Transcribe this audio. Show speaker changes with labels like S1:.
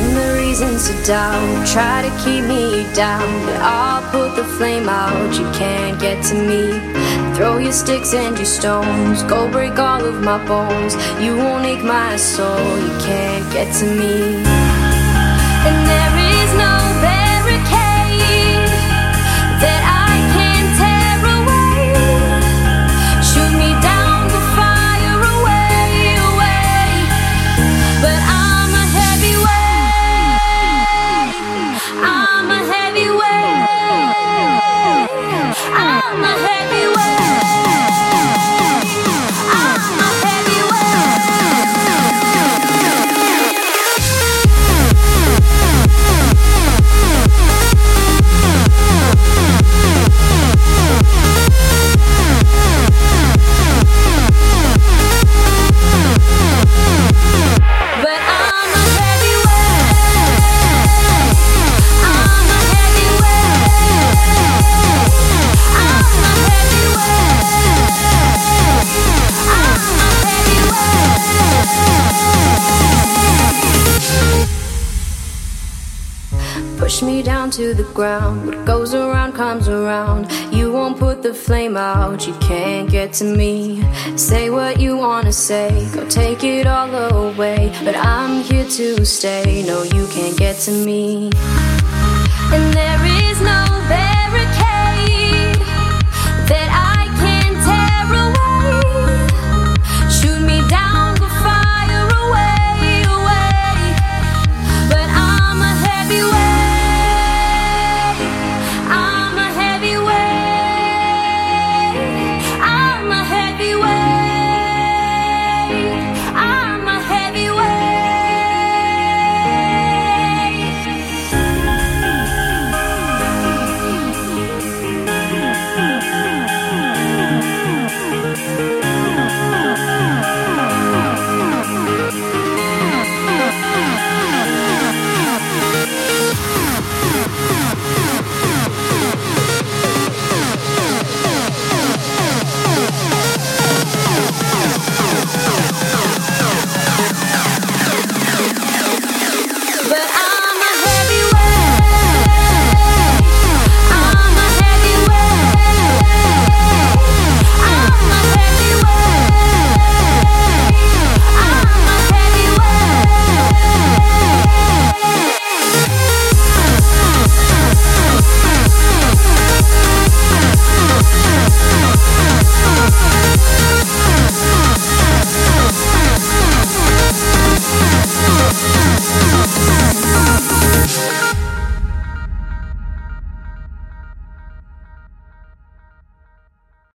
S1: reasons to doubt. Try to keep me down, but I'll put the flame out. You can't get to me. Throw your sticks and your stones. Go break all of my bones. You won't ache my soul. You can't get to me. And there Me down to the ground. What goes around comes around. You won't put the flame out. You can't get to me. Say what you wanna say. Go take it all away. But I'm here to stay. No, you can't get to me. And there